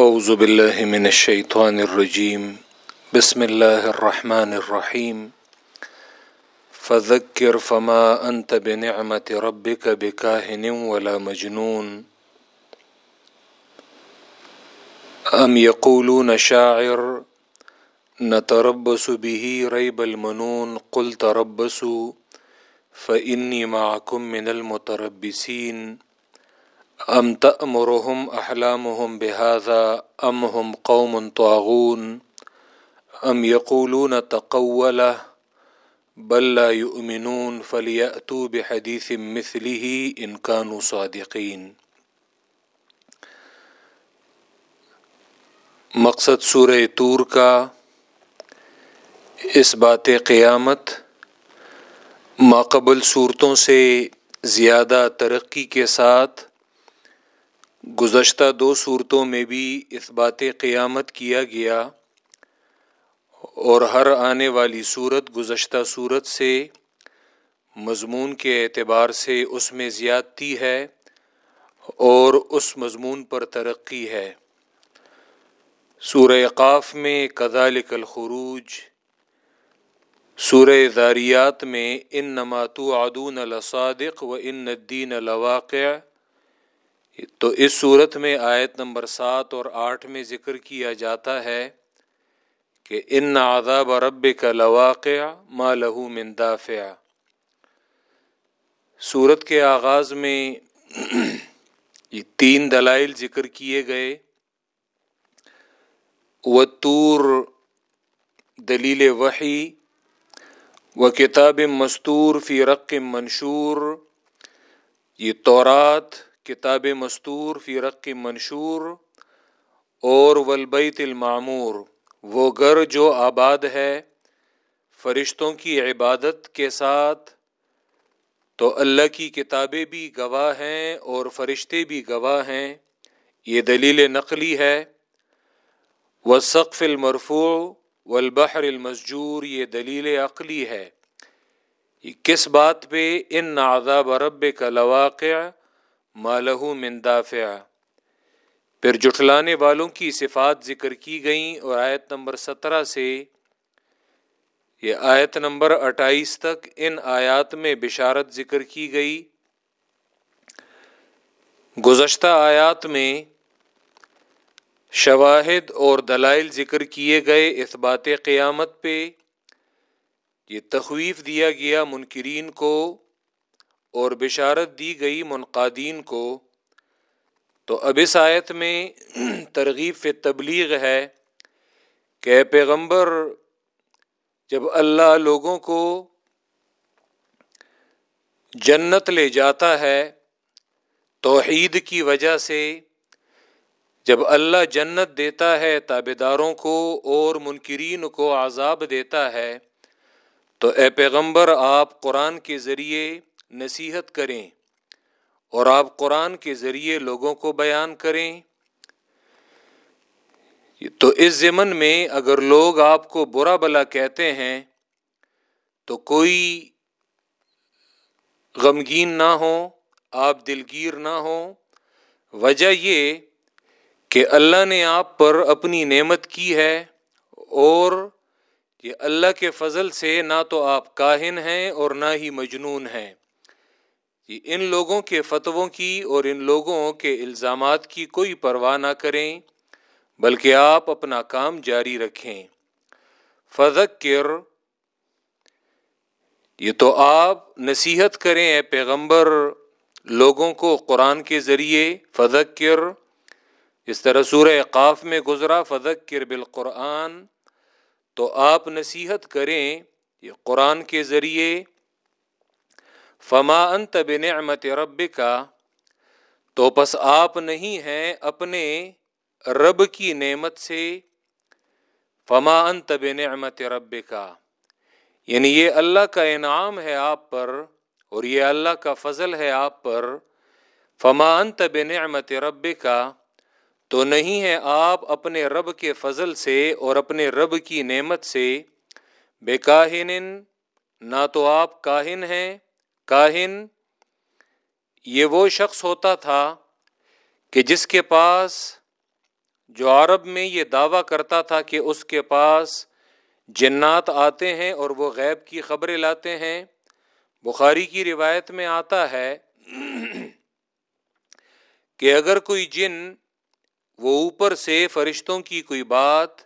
اعوذ باللہ من الشیطان الرجیم بسم اللہ الرحمن الرحیم فذکر فما انت بنعمت ربک بکاہن ولا مجنون. ام یقولون شاعر، نتربص به ریب المنون. قل تربصوا فإنی معکم من المتربصین ام تأمرهم احلامهم بهذا ام هم قوم طاغون ام يقولون تقوله بل لا يؤمنون فليأتوا بحديث مثله ان كانوا صادقين مقصد سورہ تور کا اس بات قیامت ماقبل صورتوں سے زیادہ ترقی کے ساتھ گزشتہ دو صورتوں میں بھی اس بات قیامت کیا گیا اور ہر آنے والی صورت گزشتہ صورت سے مضمون کے اعتبار سے اس میں زیادتی ہے اور اس مضمون پر ترقی ہے۔ سورہ قاف میں کذالک الخروج، سورہ داریات میں ان نماتو عدون الصادق و ان الدین الواقع تو اس صورت میں آیت نمبر سات اور آٹھ میں ذکر کیا جاتا ہے کہ ان عذاب رب کا لواقع ما لہو من دافع۔ صورت کے آغاز میں یہ تین دلائل ذکر کیے گئے۔ و دلیل وحی۔ و کتاب مستور فی رق منشور۔ یہ تورات۔ کتاب مستور فی رق منشور اور ولبیت المعمور، وہ گر جو آباد ہے فرشتوں کی عبادت کے ساتھ، تو اللہ کی کتابیں بھی گواہ ہیں اور فرشتے بھی گواہ ہیں، یہ دلیل نقلی ہے۔ و سقف المرفوع والبحر المسجور، یہ دلیل عقلی ہے۔ کس بات پہ؟ ان عذاب رب کا لواقع مالہ من دافع۔ پھر جٹلانے والوں کی صفات ذکر کی گئیں اور آیت نمبر سترہ سے یہ آیت نمبر اٹھائیس تک ان آیات میں بشارت ذکر کی گئی۔ گزشتہ آیات میں شواہد اور دلائل ذکر کیے گئے اس بات قیامت پہ یہ تخویف دیا گیا منکرین کو۔ اور بشارت دی گئی منقادین کو۔ تو اب اس آیت میں ترغیب فی تبلیغ ہے کہ پیغمبر، جب اللہ لوگوں کو جنت لے جاتا ہے توحید کی وجہ سے، جب اللہ جنت دیتا ہے تابے داروں کو اور منکرین کو عذاب دیتا ہے، تو اے پیغمبر، آپ قرآن کے ذریعے نصیحت کریں اور آپ قرآن کے ذریعے لوگوں کو بیان کریں۔ تو اس ضمن میں اگر لوگ آپ کو برا بلا کہتے ہیں، تو کوئی غمگین نہ ہو، آپ دلگیر نہ ہو۔ وجہ یہ کہ اللہ نے آپ پر اپنی نعمت کی ہے اور یہ اللہ کے فضل سے نہ تو آپ کاہن ہیں اور نہ ہی مجنون ہیں۔ ان لوگوں کے فتووں کی اور ان لوگوں کے الزامات کی کوئی پرواہ نہ کریں، بلکہ آپ اپنا کام جاری رکھیں۔ فذکر، یہ تو آپ نصیحت کریں اے پیغمبر، لوگوں کو قرآن کے ذریعے۔ فذکر، اس طرح سورہ قاف میں گزرا، فذکر بالقرآن۔ تو آپ نصیحت کریں یہ قرآن کے ذریعے۔ فما انت بنعمت رب کا تو پس آپ نہیں ہیں اپنے رب کی نعمت سے۔ فما انت بنعمت رب کا یعنی یہ اللہ کا انعام ہے آپ پر اور یہ اللہ کا فضل ہے آپ پر۔ فما انت بنعمت رب کا تو نہیں ہے آپ اپنے رب کے فضل سے اور اپنے رب کی نعمت سے۔ بے کاہن نہ تو آپ کاہن ہیں۔ کاہن، یہ وہ شخص ہوتا تھا کہ جس کے پاس، جو عرب میں یہ دعویٰ کرتا تھا کہ اس کے پاس جنات آتے ہیں اور وہ غیب کی خبریں لاتے ہیں، بخاری کی روایت میں آتا ہے کہ اگر کوئی جن وہ اوپر سے فرشتوں کی کوئی بات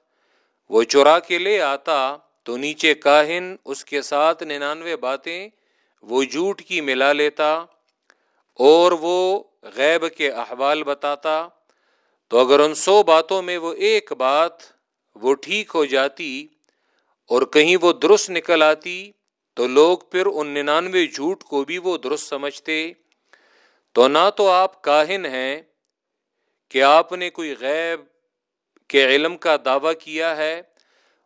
وہ چرا کے لے آتا تو نیچے کاہن اس کے ساتھ ننانوے باتیں وہ جھوٹ کی ملا لیتا اور وہ غیب کے احوال بتاتا تو اگر ان سو باتوں میں وہ ایک بات وہ ٹھیک ہو جاتی اور کہیں وہ درست نکل آتی تو لوگ پھر ان ننانوے جھوٹ کو بھی وہ درست سمجھتے تو نہ تو آپ کاہن ہیں کہ آپ نے کوئی غیب کے علم کا دعویٰ کیا ہے،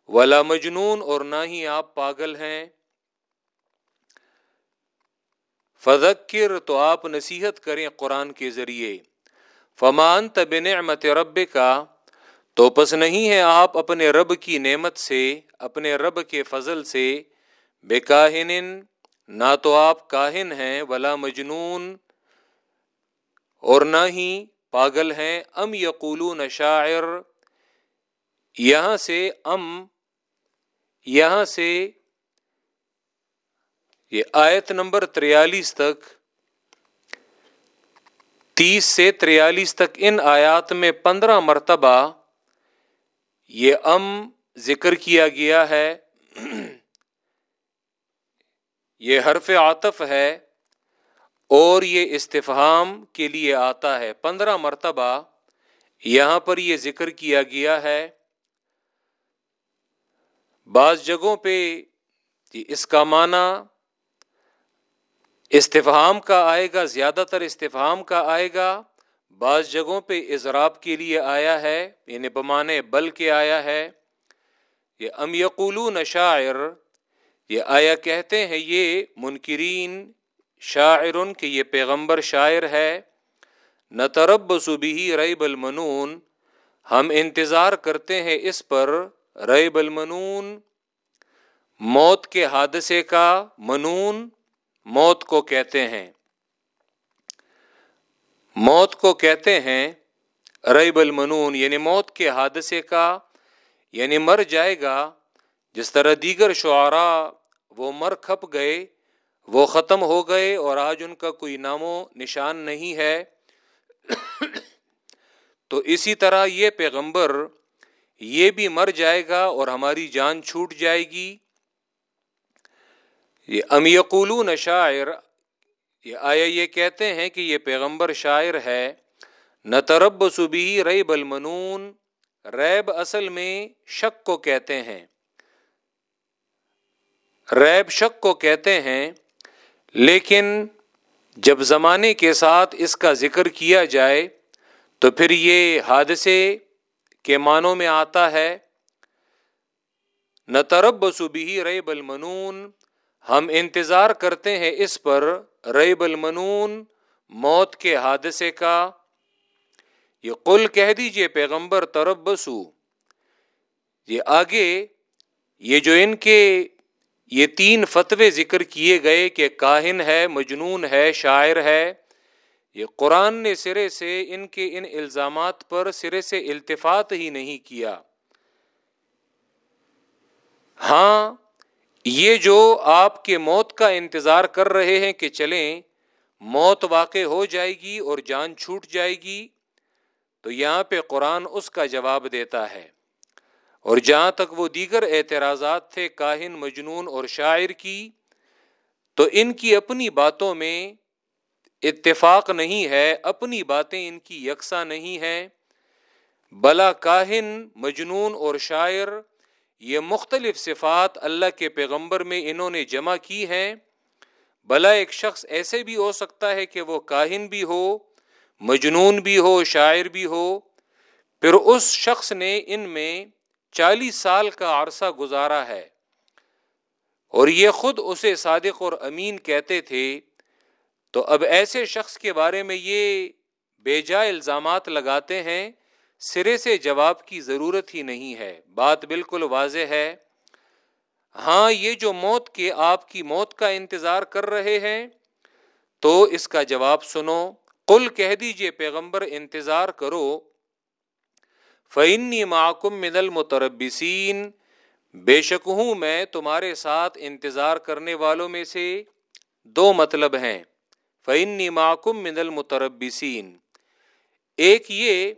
ولا مجنون اور نہ ہی آپ پاگل ہیں۔ فذکر تو آپ نصیحت کریں قرآن کے ذریعے۔ فمان تب نعمت رب کا تو پس نہیں ہے آپ اپنے رب کی نعمت سے، اپنے رب کے فضل سے بے کاہن نہ تو آپ کاہن ہیں ولا مجنون، اور نہ ہی پاگل ہیں، ام یقولون شاعر۔ یہاں سے ام، یہاں سے یہ آیت نمبر تریالیس تک، تیس سے تریالیس تک ان آیات میں پندرہ مرتبہ یہ ام ذکر کیا گیا ہے۔ یہ حرف عاطف ہے اور یہ استفہام کے لیے آتا ہے۔ پندرہ مرتبہ یہاں پر یہ ذکر کیا گیا ہے۔ بعض جگہوں پہ اس کا معنی استفہام کا آئے گا، زیادہ تر استفہام کا آئے گا، بعض جگہوں پہ اضراب کے لیے آیا ہے یعنی بمانے بل کے آیا ہے۔ یہ ام یقولون شاعر، یہ آیا کہتے ہیں، یہ منکرین شاعر کہ یہ پیغمبر شاعر ہے۔ نہ ترب صبی ریب المنون، ہم انتظار کرتے ہیں اس پر ریب المنون، موت کے حادثے کا منون۔ موت کو کہتے ہیں۔ موت کو کہتے ہیں ریب المنون یعنی موت کے حادثے کا یعنی مر جائے گا۔ جس طرح دیگر شعراء وہ مر کھپ گئے، وہ ختم ہو گئے اور آج ان کا کوئی نام و نشان نہیں ہے۔ تو اسی طرح یہ پیغمبر یہ بھی مر جائے گا اور ہماری جان چھوٹ جائے گی۔ یہ ام یقولون شاعر، یہ آیا یہ کہتے ہیں کہ یہ پیغمبر شاعر ہے نہ ترب صبی ریب المنون، ریب اصل میں شک کو کہتے ہیں۔ ریب شک کو کہتے ہیں، لیکن جب زمانے کے ساتھ اس کا ذکر کیا جائے تو پھر یہ حادثے کے معنوں میں آتا ہے۔ نہ ترب صبی ریب المنون ہم انتظار کرتے ہیں اس پر ریب المنون، موت کے حادثے کا۔ یہ قل کہہ دیجیے پیغمبر تربسو یہ آگے، یہ جو ان کے، یہ تین فتوے ذکر کیے گئے کہ کاہن ہے، مجنون ہے، شاعر ہے، یہ قرآن نے سرے سے ان کے ان الزامات پر سرے سے التفات ہی نہیں کیا۔ ہاں یہ جو آپ کے موت کا انتظار کر رہے ہیں کہ چلیں، موت واقع ہو جائے گی اور جان چھوٹ جائے گی، تو یہاں پہ قرآن اس کا جواب دیتا ہے۔ اور جہاں تک وہ دیگر اعتراضات تھے کاہن، مجنون اور شاعر کی، تو ان کی اپنی باتوں میں اتفاق نہیں ہے، اپنی باتیں ان کی یکساں نہیں ہے بلا کاہن، مجنون اور شاعر یہ مختلف صفات اللہ کے پیغمبر میں انہوں نے جمع کی ہیں۔ بلا ایک شخص ایسے بھی ہو سکتا ہے کہ وہ کاہن بھی ہو، مجنون بھی ہو، شاعر بھی ہو۔ پھر اس شخص نے ان میں چالیس سال کا عرصہ گزارا ہے۔ اور یہ خود اسے صادق اور امین کہتے تھے۔ تو اب ایسے شخص کے بارے میں یہ بے جا الزامات لگاتے ہیں۔ سرے سے جواب کی ضرورت ہی نہیں ہے۔ بات بالکل واضح ہے۔ ہاں یہ جو موت کے آپ کی موت کا انتظار کر رہے ہیں، تو اس کا جواب سنو۔ کل کہہ دیجیے، پیغمبر، انتظار کرو۔ فعنی معکم من المتربسین بے شک ہوں میں تمہارے ساتھ انتظار کرنے والوں میں سے دو مطلب ہیں۔ فعنی معکم من المتربسین ایک یہ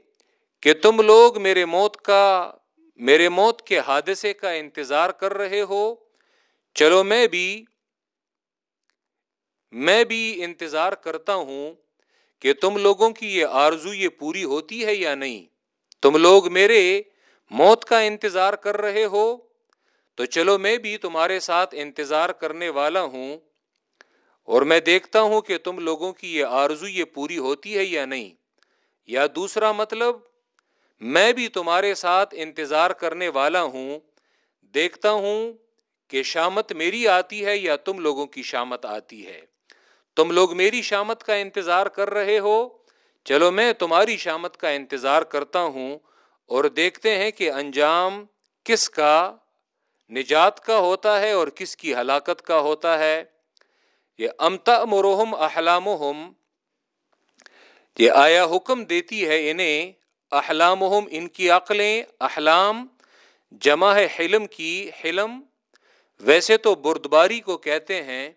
کہ تم لوگ میرے موت کا، میرے موت کے حادثے کا انتظار کر رہے ہو۔ چلو میں بھی میں بھی انتظار کرتا ہوں کہ تم لوگوں کی یہ آرزو یہ پوری ہوتی ہے یا نہیں۔ تم لوگ میرے موت کا انتظار کر رہے ہو۔ تو چلو میں بھی تمہارے ساتھ انتظار کرنے والا ہوں۔ اور میں دیکھتا ہوں کہ تم لوگوں کی یہ آرزو یہ پوری ہوتی ہے یا نہیں۔ یا دوسرا مطلب میں بھی تمہارے ساتھ انتظار کرنے والا ہوں، دیکھتا ہوں کہ شامت میری آتی ہے یا تم لوگوں کی شامت آتی ہے۔ تم لوگ میری شامت کا انتظار کر رہے ہو؟ چلو میں تمہاری شامت کا انتظار کرتا ہوں اور دیکھتے ہیں کہ انجام کس کا، نجات کا ہوتا ہے اور کس کی ہلاکت کا ہوتا ہے۔ یہ امتا مروہم احلام یہ آیا حکم دیتی ہے انہیں احلام ان کی عقلیں، احلام، جمع ہے حلم کی، حلم، ویسے تو بردباری کو کہتے ہیں،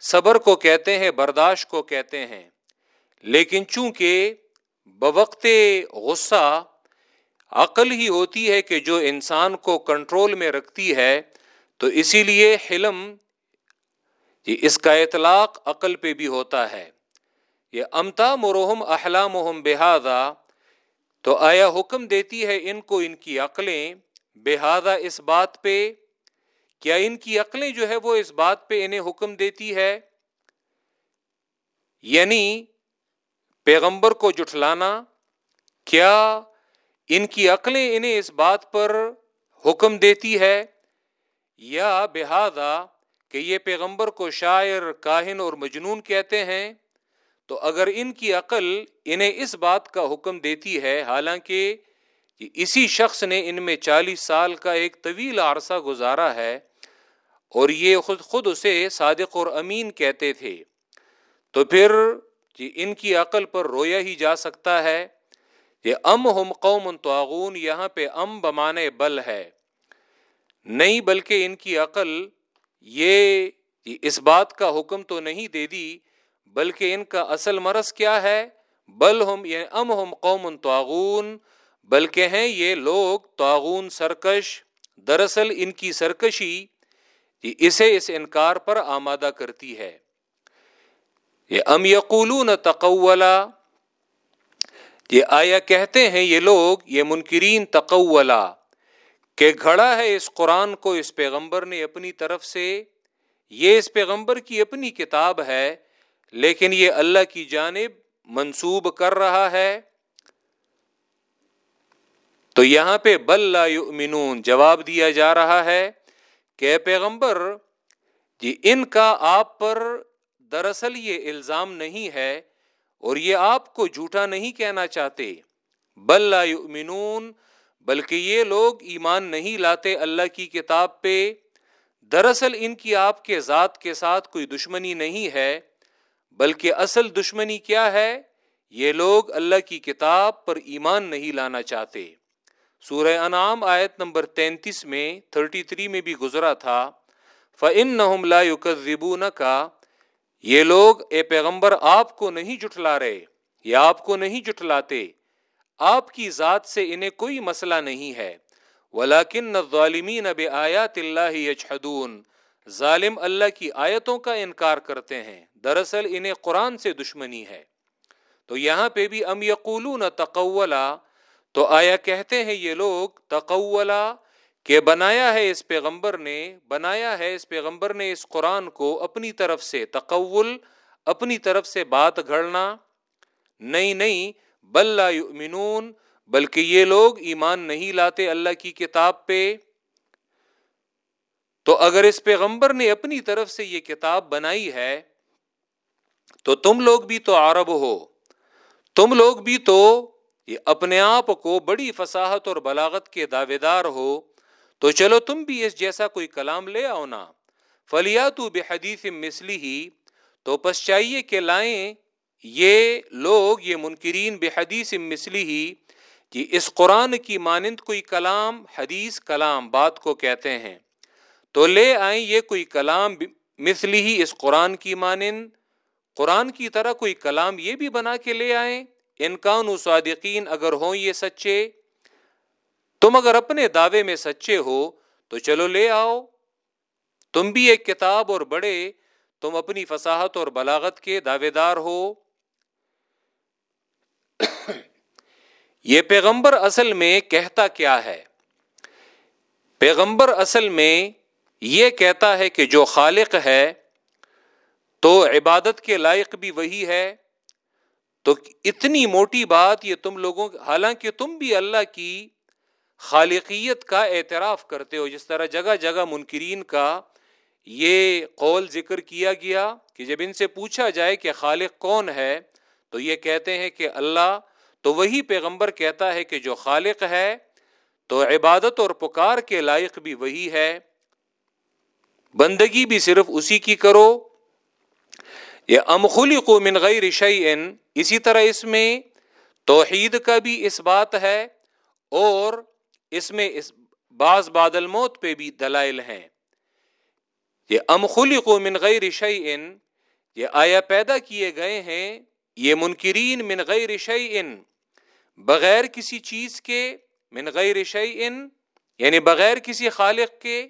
صبر کو کہتے ہیں، برداشت کو کہتے ہیں، لیکن چونکہ بوقت غصہ عقل ہی ہوتی ہے کہ جو انسان کو کنٹرول میں رکھتی ہے، تو اسی لیے حلم، یہ اس کا اطلاق عقل پہ بھی ہوتا ہے۔ یہ امتا مروہم احلام بحادہ تو آیا حکم دیتی ہے ان کو ان کی عقلیں؟ بحادہ اس بات پہ، کیا ان کی عقلیں جو ہے وہ اس بات پہ انہیں حکم دیتی ہے؟ یعنی پیغمبر کو جٹلانا کیا ان کی عقلیں انہیں اس بات پر حکم دیتی ہے؟ یا بہذا کہ یہ پیغمبر کو شاعر، کاہن اور مجنون کہتے ہیں؟ تو اگر ان کی عقل انہیں اس بات کا حکم دیتی ہے، حالانکہ اسی شخص نے ان میں چالیس سال کا ایک طویل عرصہ گزارا ہے اور یہ خود خود اسے صادق اور امین کہتے تھے۔ تو پھر جی ان کی عقل پر رویا ہی جا سکتا ہے یہ ام ہم قوم تعاون یہاں پہ ام بمانے بل ہے۔ نہیں، بلکہ ان کی عقل یہ اس بات کا حکم تو نہیں دے دی بلکہ ان کا اصل مرض کیا ہے؟ بل ہم یہ ام ہم قوم تعاون بلکہ ہیں یہ لوگ تعاون سرکش، دراصل ان کی سرکشی اسے اس انکار پر آمادہ کرتی ہے۔ یہ ام یقولون تقولا، یہ آیا کہتے ہیں یہ لوگ، یہ منکرین تقولا، کہ گھڑا ہے اس قرآن کو اس پیغمبر نے اپنی طرف سے، یہ اس پیغمبر کی اپنی کتاب ہے لیکن یہ اللہ کی جانب منسوب کر رہا ہے۔ تو یہاں پہ بل لا یؤمنون جواب دیا جا رہا ہے کہ پیغمبر جی ان کا آپ پر دراصل یہ الزام نہیں ہے اور یہ آپ کو جھوٹا نہیں کہنا چاہتے۔ بل لا یؤمنون، بلکہ یہ لوگ ایمان نہیں لاتے اللہ کی کتاب پہ۔ دراصل ان کی آپ کے ذات کے ساتھ کوئی دشمنی نہیں ہے۔ بلکہ اصل دشمنی کیا ہے؟ یہ لوگ اللہ کی کتاب پر ایمان نہیں لانا چاہتے۔ سورہ انعام آیت نمبر تینتیس میں تھرٹی تھری میں بھی گزرا تھا۔ فن نہ کا یہ لوگ اے پیغمبر آپ کو نہیں جٹلا رہے یا آپ کو نہیں جٹلاتے آپ کی ذات سے انہیں کوئی مسئلہ نہیں ہے۔ ولاکن ظالمین اب آیات اللہ یجحدون ظالم اللہ کی آیتوں کا انکار کرتے ہیں۔ دراصل انہیں قرآن سے دشمنی ہے۔ تو یہاں پہ بھی ام یقولون تقولا، تو آیا کہتے ہیں یہ لوگ تقولا کہ بنایا ہے اس پیغمبر نے، بنایا ہے اس پیغمبر نے اس قرآن کو اپنی طرف سے تقول، اپنی طرف سے بات گھڑنا۔ نہیں نہیں، بل لا یؤمنون، بلکہ یہ لوگ ایمان نہیں لاتے اللہ کی کتاب پہ۔ تو اگر اس پیغمبر نے اپنی طرف سے یہ کتاب بنائی ہے، تو تم لوگ بھی تو عرب ہو۔ تم لوگ بھی تو یہ اپنے آپ کو بڑی فصاحت اور بلاغت کے دعوے دار ہو۔ تو چلو تم بھی اس جیسا کوئی کلام لے آؤ نا۔ فلیات بے حدیث مسلی ہی تو پس چاہیے کہ لائیں۔ یہ لوگ، یہ منکرین بے حدیث مسلی ہی جی کہ اس قرآن کی مانند کوئی کلام، حدیث کلام، بات کو کہتے ہیں۔ تو لے آئیں یہ کوئی کلام مثلی ہی اس قرآن کی مانند۔ قرآن کی طرح کوئی کلام یہ بھی بنا کے لے آئیں۔ انکان صادقین اگر ہوں یہ سچے۔ تم اگر اپنے دعوے میں سچے ہو تو چلو لے آؤ۔ تم بھی ایک کتاب اور بڑے۔ تم اپنی فصاحت اور بلاغت کے دعوے دار ہو۔ یہ پیغمبر اصل میں کہتا کیا ہے؟ پیغمبر اصل میں یہ کہتا ہے کہ جو خالق ہے تو عبادت کے لائق بھی وہی ہے۔ تو اتنی موٹی بات یہ تم لوگوں، حالانکہ تم بھی اللہ کی خالقیت کا اعتراف کرتے ہو۔ جس طرح جگہ جگہ منکرین کا یہ قول ذکر کیا گیا کہ جب ان سے پوچھا جائے کہ خالق کون ہے، تو یہ کہتے ہیں کہ اللہ۔ تو وہی پیغمبر کہتا ہے کہ جو خالق ہے تو عبادت اور پکار کے لائق بھی وہی ہے۔ بندگی بھی صرف اسی کی کرو یہ امخلی کو من غیر شعین اسی طرح اس میں توحید کا بھی اس بات ہے، اور اس میں اس بعض بادل موت پہ بھی دلائل ہیں۔ یہ امخلی کو من غیر شعین یہ آیا پیدا کیے گئے ہیں، یہ منکرین من غیر شعین بغیر کسی چیز کے، من غیر شعین یعنی بغیر کسی خالق کے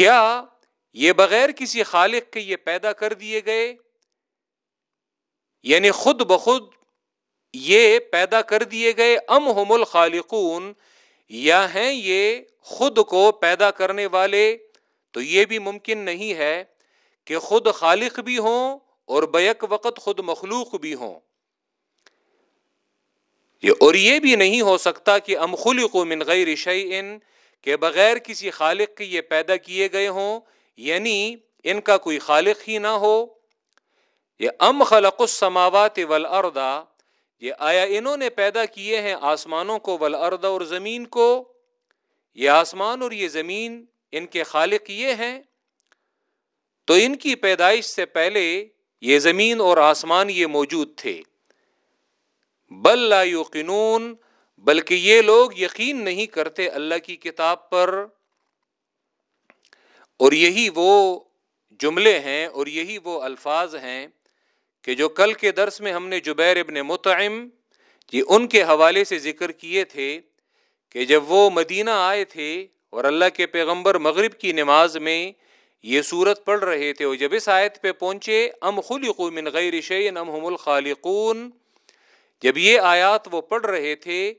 کیا یہ بغیر کسی خالق کے یہ پیدا کر دیے گئے؟ یعنی خود بخود یہ پیدا کر دیے گئے ام ہم الخالقون، یا ہیں یہ خود کو پیدا کرنے والے؟ تو یہ بھی ممکن نہیں ہے کہ خود خالق بھی ہوں اور بیک وقت خود مخلوق بھی ہوں۔ اور یہ بھی نہیں ہو سکتا کہ ام خلق من غیر شعین کہ بغیر کسی خالق کے یہ پیدا کیے گئے ہوں یعنی ان کا کوئی خالق ہی نہ ہو۔ یہ ام خلق السماوات والارض، یہ آیا انہوں نے پیدا کیے ہیں آسمانوں کو والارض اور زمین کو۔ یہ آسمان اور یہ زمین ان کے خالق یہ ہیں۔ تو ان کی پیدائش سے پہلے یہ زمین اور آسمان یہ موجود تھے۔ بل لا یوقنون بلکہ یہ لوگ یقین نہیں کرتے اللہ کی کتاب پر۔ اور یہی وہ جملے ہیں اور یہی وہ الفاظ ہیں کہ جو کل کے درس میں ہم نے جبیر ابن متعم یہ جی ان کے حوالے سے ذکر کیے تھے کہ جب وہ مدینہ آئے تھے اور اللہ کے پیغمبر مغرب کی نماز میں یہ صورت پڑھ رہے تھے اور جب اس آیت پہ پہنچے، ام خلقو من غیر شیئن ام هم الخالقون، جب یہ آیات وہ پڑھ رہے تھے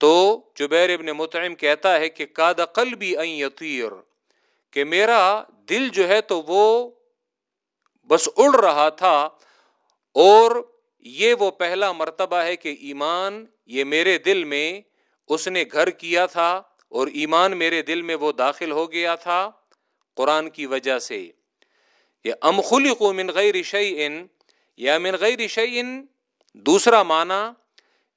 تو جبیر ابن متعم کہتا ہے کہ کاد قلبی ان یطیر، کہ میرا دل جو ہے تو وہ بس اڑ رہا تھا اور یہ وہ پہلا مرتبہ ہے کہ ایمان یہ میرے دل میں اس نے گھر کیا تھا اور ایمان میرے دل میں وہ داخل ہو گیا تھا قرآن کی وجہ سے۔ یہ ام خلق من غیر شعین یا من غیر شعین دوسرا معنی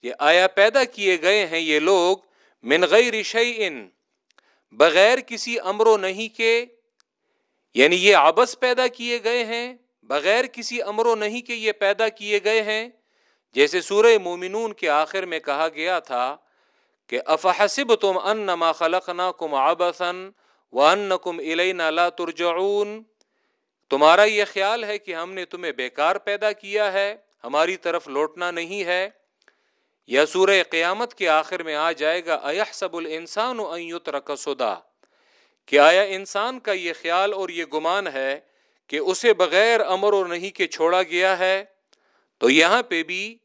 یہ آیا پیدا کیے گئے ہیں یہ لوگ من غیر شعین بغیر کسی امر و نہیں کے یعنی یہ آبس پیدا کیے گئے ہیں، بغیر کسی امر و نہیں کے یہ پیدا کیے گئے ہیں۔ جیسے سورہ مومنون کے آخر میں کہا گیا تھا کہ افحسب تم ان نما خلق نہ کم آبسن و ان کم لا ترجعون۔ تمہارا یہ خیال ہے کہ ہم نے تمہیں بیکار پیدا کیا ہے، ہماری طرف لوٹنا نہیں ہے۔ یا سورہ قیامت کے آخر میں آ جائے گا، ایحسب الانسان ان یترک سدا کہ آیا انسان کا یہ خیال اور یہ گمان ہے کہ اسے بغیر امر اور نہیں کہ چھوڑا گیا ہے؟ تو یہاں پہ بھی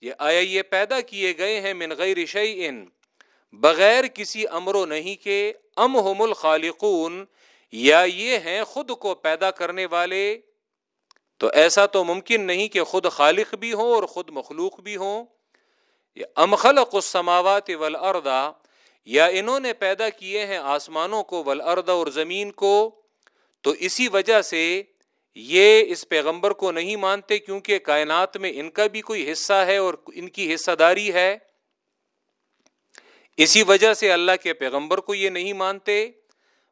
یہ آیا یہ پیدا کیے گئے ہیں من غیر شیئن، بغیر کسی امر و نہیں کے، ام ہم الخالقون، یا یہ ہیں خود کو پیدا کرنے والے؟ تو ایسا تو ممکن نہیں کہ خود خالق بھی ہوں اور خود مخلوق بھی ہوں۔ ام خلق السماوات والارض، یا انہوں نے پیدا کیے ہیں آسمانوں کو والارض اور زمین کو، تو اسی وجہ سے یہ اس پیغمبر کو نہیں مانتے کیونکہ کائنات میں ان کا بھی کوئی حصہ ہے اور ان کی حصہ داری ہے۔ اسی وجہ سے اللہ کے پیغمبر کو یہ نہیں مانتے۔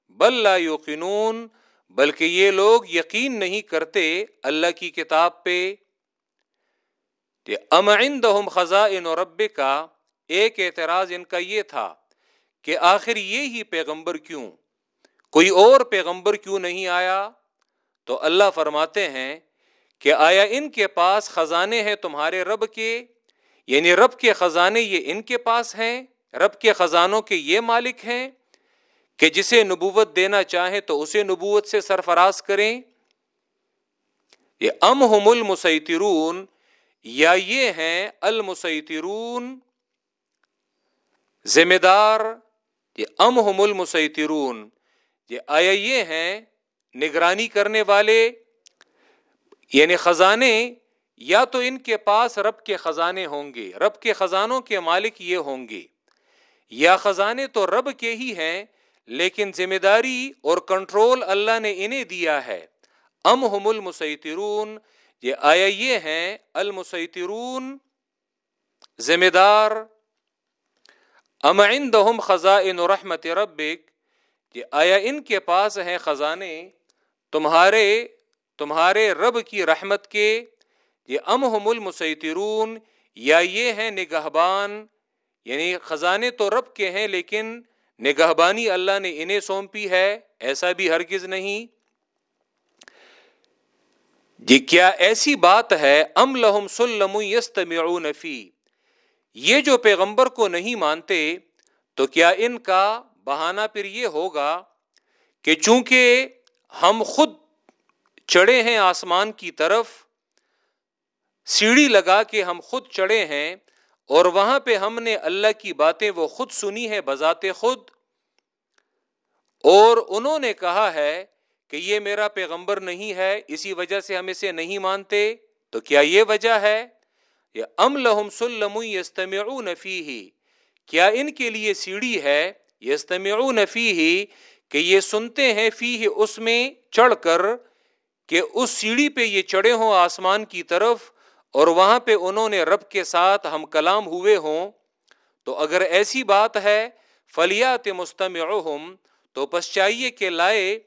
بل لا یوقنون، بلکہ یہ لوگ یقین نہیں کرتے اللہ کی کتاب پہ۔ ام عندهم خزائن رب کا ایک اعتراض ان کا یہ تھا کہ آخر یہ ہی پیغمبر کیوں؟ کوئی اور پیغمبر کیوں نہیں آیا؟ تو اللہ فرماتے ہیں کہ آیا ان کے پاس خزانے ہیں تمہارے رب کے؟ یعنی رب کے خزانے یہ ان کے پاس ہیں؟ رب کے خزانوں کے یہ مالک ہیں کہ جسے نبوت دینا چاہیں تو اسے نبوت سے سرفراز کریں؟ یہ ام ہم المسیطرون یا یہ ہیں المسیطرون ذمہ دار، یہ ام ہم المسیطرون، یہ آیا یہ ہیں نگرانی کرنے والے یعنی خزانے، یا تو ان کے پاس رب کے خزانے ہوں گے، رب کے خزانوں کے مالک یہ ہوں گے۔ یا خزانے تو رب کے ہی ہیں، لیکن ذمہ داری اور کنٹرول اللہ نے انہیں دیا ہے۔ ام ہم المسیطرون یہ آیا یہ ہیں، المسیطرون ذمہ دار ام عندهم خزائن رحمت ربک، یہ آیا ان کے پاس ہیں خزانے، تمہارے تمہارے رب کی رحمت کے، یہ ام ہم المسیطرون، یا یہ ہیں نگہبان یعنی خزانے تو رب کے ہیں لیکن نگہبانی اللہ نے انہیں سونپی ہے، ایسا بھی ہرگز نہیں۔ جی کیا ایسی بات ہے ام لہم سلم فی؟ یہ جو پیغمبر کو نہیں مانتے، تو کیا ان کا بہانہ پھر یہ ہوگا کہ چونکہ ہم خود چڑھے ہیں آسمان کی طرف، سیڑھی لگا کے ہم خود چڑھے ہیں اور وہاں پہ ہم نے اللہ کی باتیں وہ خود سنی ہے بذات خود، اور انہوں نے کہا ہے کہ یہ میرا پیغمبر نہیں ہے، اسی وجہ سے ہم اسے نہیں مانتے، تو کیا یہ وجہ ہے؟ یہ ام لہم سلم نفی ہی کیا ان کے لیے سیڑھی ہے؟ یستم نفی ہی کہ یہ سنتے ہیں فی اس میں چڑھ کر کہ اس سیڑھی پہ یہ چڑھے ہوں آسمان کی طرف، اور وہاں پہ انہوں نے رب کے ساتھ ہم کلام ہوئے ہوں۔ تو اگر ایسی بات ہے، فلیات مستم تو بس چاہیے کہ لائے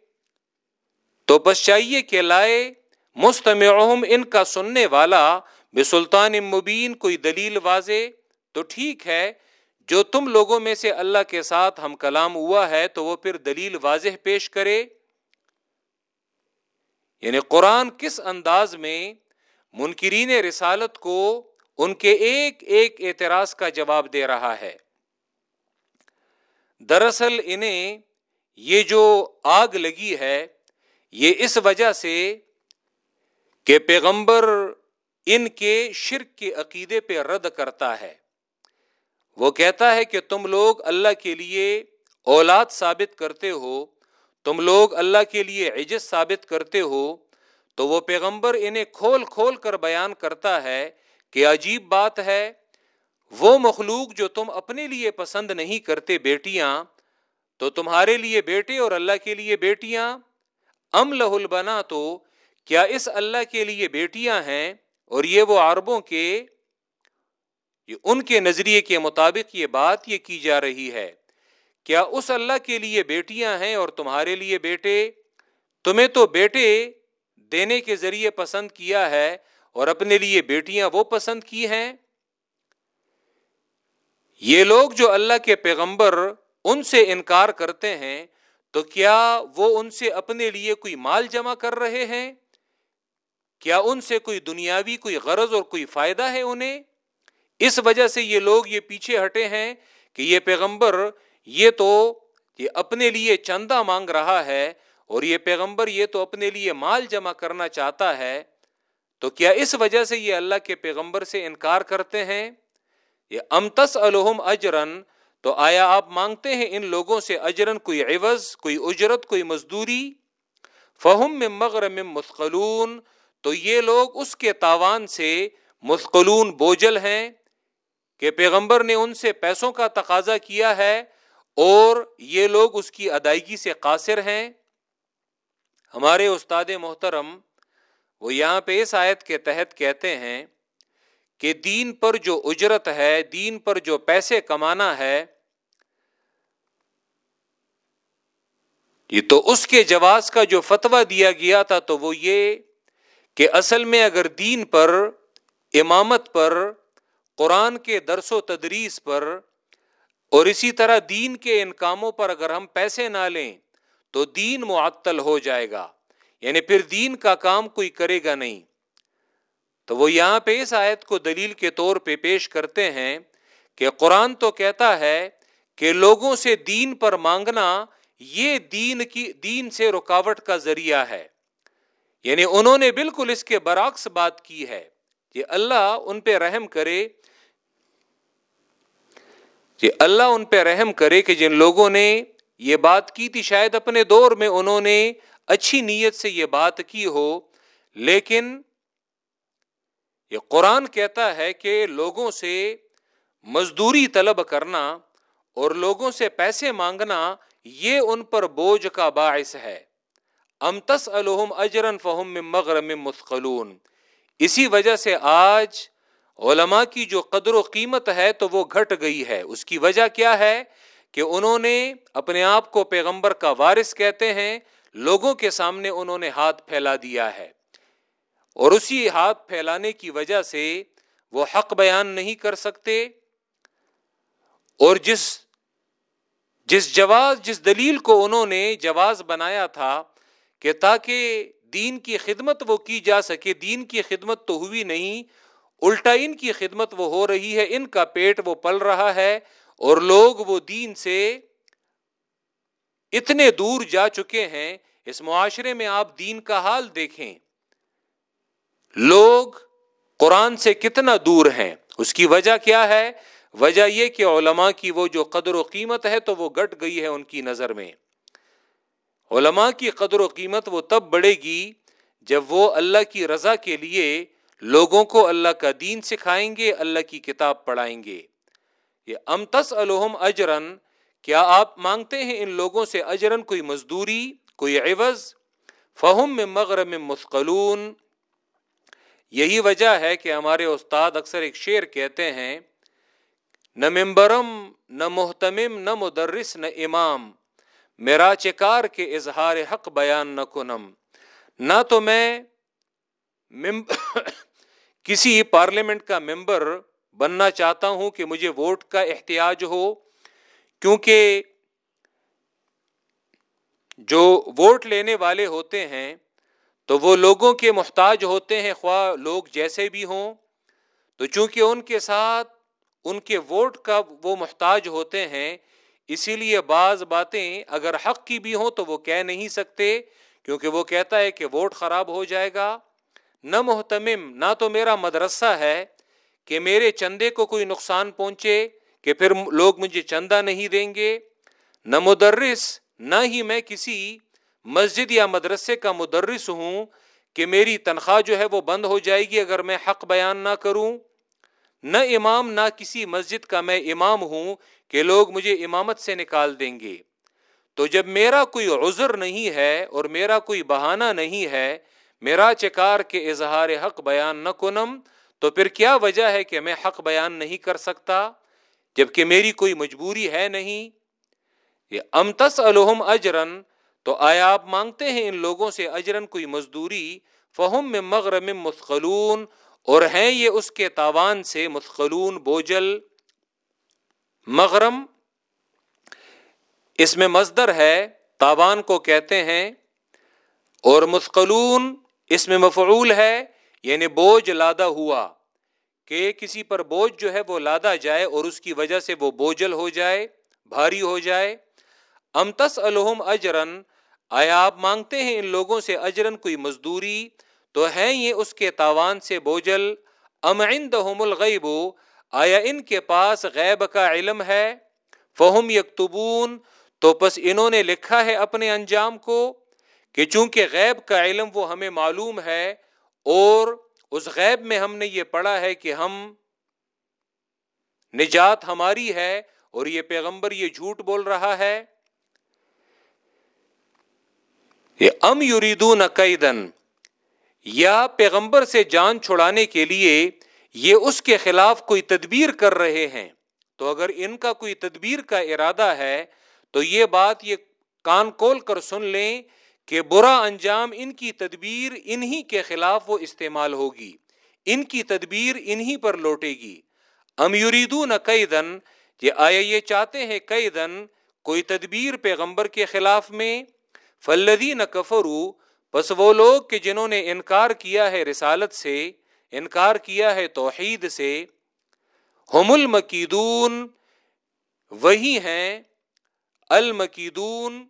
تو بس چاہیے کہ لائے مستم ان کا سننے والا، بے سلطان مبین کوئی دلیل واضح؟ تو ٹھیک ہے، جو تم لوگوں میں سے اللہ کے ساتھ ہم کلام ہوا ہے، تو وہ پھر دلیل واضح پیش کرے۔ یعنی قرآن کس انداز میں منکرین رسالت کو ان کے ایک ایک اعتراض کا جواب دے رہا ہے؟ دراصل انہیں یہ جو آگ لگی ہے یہ اس وجہ سے کہ پیغمبر ان کے شرک کے عقیدے پہ رد کرتا ہے۔ وہ کہتا ہے کہ تم لوگ اللہ کے لیے اولاد ثابت کرتے ہو، تم لوگ اللہ کے لیے عجت ثابت کرتے ہو، تو وہ پیغمبر انہیں کھول کھول کر بیان کرتا ہے کہ عجیب بات ہے، وہ مخلوق جو تم اپنے لیے پسند نہیں کرتے بیٹیاں، تو تمہارے لیے بیٹے اور اللہ کے لیے بیٹیاں ام لہ البنا تو کیا اس اللہ کے لیے بیٹیاں ہیں؟ اور یہ وہ عربوں کے ان کے نظریے کے مطابق یہ بات یہ کی جا رہی ہے۔ کیا اس اللہ کے لیے بیٹیاں ہیں اور تمہارے لیے بیٹے؟ تمہیں تو بیٹے دینے کے ذریعے پسند کیا ہے اور اپنے لیے بیٹیاں وہ پسند کی ہیں؟ یہ لوگ جو اللہ کے پیغمبر ان سے انکار کرتے ہیں تو کیا وہ ان سے اپنے لیے کوئی مال جمع کر رہے ہیں؟ کیا ان سے کوئی دنیاوی کوئی غرض اور کوئی فائدہ ہے انہیں؟ اس وجہ سے یہ لوگ یہ پیچھے ہٹے ہیں کہ یہ پیغمبر یہ تو یہ اپنے لیے چندہ مانگ رہا ہے اور یہ پیغمبر یہ تو اپنے لیے مال جمع کرنا چاہتا ہے۔ تو کیا اس وجہ سے یہ اللہ کے پیغمبر سے انکار کرتے ہیں؟ یہ امتس الحم اجرن تو آیا آپ مانگتے ہیں ان لوگوں سے اجرن کوئی عوض، کوئی اجرت، کوئی مزدوری؟ فہم میں مغر میں مسقلون تو یہ لوگ اس کے تاوان سے مسقلون بوجل ہیں کہ پیغمبر نے ان سے پیسوں کا تقاضا کیا ہے اور یہ لوگ اس کی ادائیگی سے قاصر ہیں۔ ہمارے استاد محترم، وہ یہاں پہ اس آیت کے تحت کہتے ہیں کہ دین پر جو اجرت ہے، دین پر جو پیسے کمانا ہے، یہ تو اس کے جواز کا جو فتویٰ دیا گیا تھا، تو وہ یہ کہ اصل میں اگر دین پر، امامت پر، قرآن کے درس و تدریس پر اور اسی طرح دین کے ان کاموں پر اگر ہم پیسے نہ لیں، تو دین معطل ہو جائے گا۔ یعنی پھر دین کا کام کوئی کرے گا نہیں۔ تو وہ یہاں پہ اس آیت کو دلیل کے طور پہ پیش کرتے ہیں کہ قرآن تو کہتا ہے کہ لوگوں سے دین پر مانگنا یہ دین کی، دین سے رکاوٹ کا ذریعہ ہے۔ یعنی انہوں نے بالکل اس کے برعکس بات کی ہے کہ اللہ ان پہ رحم کرے، کہ اللہ ان پہ رحم کرے کہ جن لوگوں نے یہ بات کی تھی، شاید اپنے دور میں انہوں نے اچھی نیت سے یہ بات کی ہو، لیکن یہ قرآن کہتا ہے کہ لوگوں سے مزدوری طلب کرنا اور لوگوں سے پیسے مانگنا یہ ان پر بوجھ کا باعث ہے۔ امتس الحم اجرن فہم مغرم مسقلون اسی وجہ سے آج علماء کی جو قدر و قیمت ہے تو وہ گھٹ گئی ہے۔ اس کی وجہ کیا ہے کہ انہوں نے اپنے آپ کو پیغمبر کا وارث کہتے ہیں، لوگوں کے سامنے انہوں نے ہاتھ پھیلا دیا ہے۔ اور اسی ہاتھ پھیلانے کی وجہ سے وہ حق بیان نہیں کر سکتے اور جس جس جواز جس دلیل کو انہوں نے جواز بنایا تھا کہ تاکہ دین کی خدمت وہ کی جا سکے، دین کی خدمت تو ہوئی نہیں الٹا ان کی خدمت وہ ہو رہی ہے، ان کا پیٹ وہ پل رہا ہے اور لوگ وہ دین سے اتنے دور جا چکے ہیں۔ اس معاشرے میں آپ دین کا حال دیکھیں۔ لوگ قرآن سے کتنا دور ہیں؟ اس کی وجہ کیا ہے؟ وجہ یہ کہ علماء کی وہ جو قدر و قیمت ہے تو وہ گٹ گئی ہے ان کی نظر میں۔ علماء کی قدر و قیمت وہ تب بڑھے گی جب وہ اللہ کی رضا کے لیے لوگوں کو اللہ کا دین سکھائیں گے، اللہ کی کتاب پڑھائیں گے۔ یہ امتس الحم اجرن کیا آپ مانگتے ہیں ان لوگوں سے اجرن کوئی مزدوری، کوئی عوض؟ فہم میں مغرب میں مسقلون یہی وجہ ہے کہ ہمارے استاد اکثر ایک شعر کہتے ہیں، نہ ممبرم نہ محتمم، نہ مدرس، نہ امام، میرا چکار کے اظہار حق بیان نہ کنم۔ نہ تو میں کسی پارلیمنٹ کا ممبر بننا چاہتا ہوں کہ مجھے ووٹ کا احتیاج ہو، کیونکہ جو ووٹ لینے والے ہوتے ہیں تو وہ لوگوں کے محتاج ہوتے ہیں، خواہ لوگ جیسے بھی ہوں۔ تو چونکہ ان کے ساتھ، ان کے ووٹ کا وہ محتاج ہوتے ہیں، اسی لیے بعض باتیں اگر حق کی بھی ہوں تو وہ کہہ نہیں سکتے، کیونکہ وہ کہتا ہے کہ ووٹ خراب ہو جائے گا۔ نہ محتمم، نہ تو میرا مدرسہ ہے کہ میرے چندے کو کوئی نقصان پہنچے، کہ پھر لوگ مجھے چندہ نہیں دیں گے۔ نہ مدرس، نہ ہی میں کسی مسجد یا مدرسے کا مدرس ہوں کہ میری تنخواہ جو ہے وہ بند ہو جائے گی اگر میں حق بیان نہ کروں۔ نہ امام نہ کسی مسجد کا میں امام ہوں کہ لوگ مجھے امامت سے نکال دیں گے۔ تو جب میرا کوئی عذر نہیں ہے اور میرا کوئی بہانہ نہیں ہے، میرا چکار کے اظہار حق بیان نہ کنم، تو پھر کیا وجہ ہے کہ میں حق بیان نہیں کر سکتا؟ جبکہ میری کوئی مجبوری ہے نہیں۔ یہ امتس الحم اجرن تو آیا آپ مانگتے ہیں ان لوگوں سے اجرن کوئی مزدوری؟ فہم میں مغرم مسخلون اور ہیں یہ اس کے تاوان سے مسخلون بوجل۔ مغرم اس میں مزدر ہے، تاوان کو کہتے ہیں، اور مسقلون اس میں مفعول ہے یعنی بوجھ لادا ہوا۔ کہ کسی پر بوجھ جو ہے وہ لادا جائے اور اس کی وجہ سے وہ بوجھل ہو جائے، بھاری ہو جائے۔ امتس الحم اجرن آیا آپ مانگتے ہیں ان لوگوں سے اجرن کوئی مزدوری تو ہے یہ اس کے تاوان سے بوجھل، ام عندهم الغیب؟ آیا ان کے پاس غیب کا علم ہے؟ فہم یکتبون، تو پس انہوں نے لکھا ہے اپنے انجام کو کہ چونکہ غیب کا علم وہ ہمیں معلوم ہے اور اس غیب میں ہم نے یہ پڑھا ہے کہ ہم نجات ہماری ہے اور یہ پیغمبر یہ جھوٹ بول رہا ہے۔ یہ ام یریدون قیدن یا پیغمبر سے جان چھڑانے کے لیے یہ اس کے خلاف کوئی تدبیر کر رہے ہیں۔ تو اگر ان کا کوئی تدبیر کا ارادہ ہے، تو یہ بات یہ کان کول کر سن لیں کہ برا انجام ان کی تدبیر انہی کے خلاف وہ استعمال ہوگی۔ ان کی تدبیر انہی پر لوٹے گی۔ ام یریدو نہ کئی دن یہ آیا یہ چاہتے ہیں کئی دن کوئی تدبیر پیغمبر کے خلاف میں فلدی نہ کفرو بس وہ لوگ کہ جنہوں نے انکار کیا ہے رسالت سے، انکار کیا ہے توحید سے، ہم المکیدون، وہی ہیں المکیدون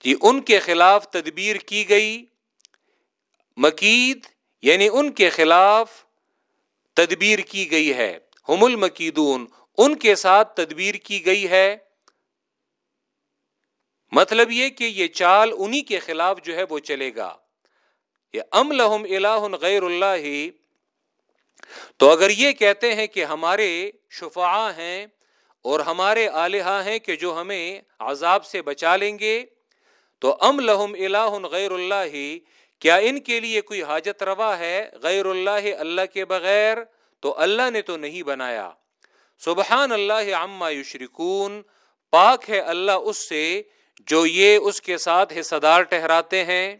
کہ ان کے خلاف تدبیر کی گئی، مکید یعنی ان کے خلاف تدبیر کی گئی ہے، ہم المکیدون، ان کے ساتھ تدبیر کی گئی ہے۔ مطلب یہ کہ یہ چال انہی کے خلاف جو ہے وہ چلے گا۔ یہ ام لہم الہ غیر اللہ۔ ہی تو اگر یہ کہتے ہیں کہ ہمارے شفا ہیں اور ہمارے آلیہ ہیں کہ جو ہمیں عذاب سے بچا لیں گے، تو ام لہم الہ غیر اللہ ہی کیا ان کے لیے کوئی حاجت روا ہے غیر اللہ اللہ کے بغیر؟ تو اللہ نے تو نہیں بنایا۔ سبحان اللہ عما یشرکون، پاک ہے اللہ اس سے جو یہ اس کے ساتھ حصہ دار ٹہراتے ہیں۔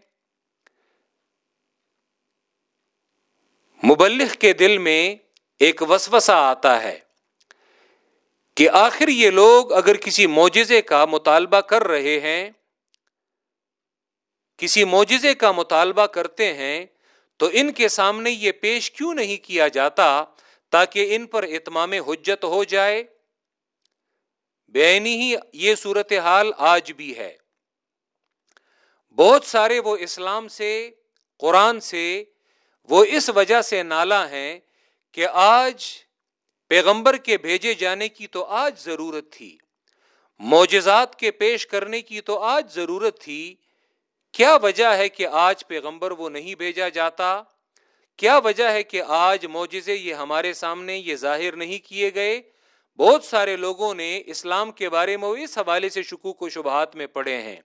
مبلغ کے دل میں ایک وسوسہ آتا ہے کہ آخر یہ لوگ اگر کسی معجزے کا مطالبہ کر رہے ہیں، کسی معجزے کا مطالبہ کرتے ہیں، تو ان کے سامنے یہ پیش کیوں نہیں کیا جاتا تاکہ ان پر اتمام حجت ہو جائے؟ بینی ہی یہ صورت حال آج بھی ہے۔ بہت سارے وہ اسلام سے، قرآن سے وہ اس وجہ سے نالا ہیں کہ آج پیغمبر کے بھیجے جانے کی تو آج ضرورت تھی، معجزات کے پیش کرنے کی تو آج ضرورت تھی۔ کیا وجہ ہے کہ آج پیغمبر وہ نہیں بھیجا جاتا؟ کیا وجہ ہے کہ آج معجزے یہ ہمارے سامنے یہ ظاہر نہیں کیے گئے؟ بہت سارے لوگوں نے اسلام کے بارے میں اس حوالے سے شکوک و شبہات میں پڑے ہیں۔